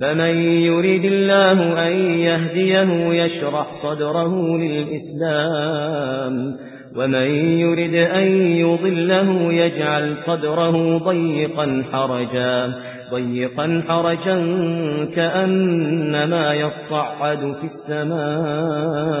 فمن يريد الله أن يهديه يشرح صدره للإسلام ومن يريد أن يضله يجعل صدره ضيقا حرجا ضيقا حرجا كأنما يصعد في السماء.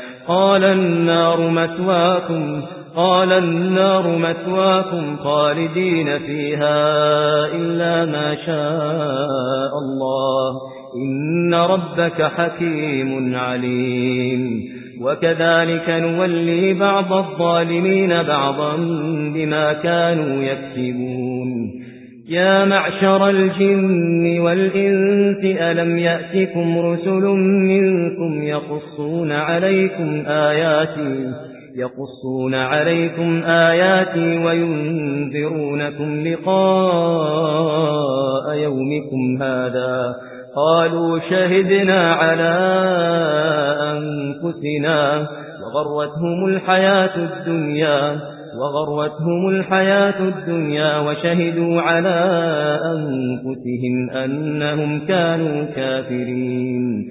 قال النار مثواكم قال النار مثواكم خالدين فيها إلا ما شاء الله. إن ربك حكيم عليم. وكذلك نولي بعض الظالمين بعضا بما كانوا يكسبون. يا معشر الجن والإنس ألم يأتكم رسل منكم يقصون عليكم آياتي يقصون عليكم آياتي وينذرونكم لقاء يومكم هذا. قالوا شهدنا على أنفسنا وغرتهم الحياة الدنيا وغرتهم الحياة الدنيا وشهدوا على أنفسهم أنهم كانوا كافرين.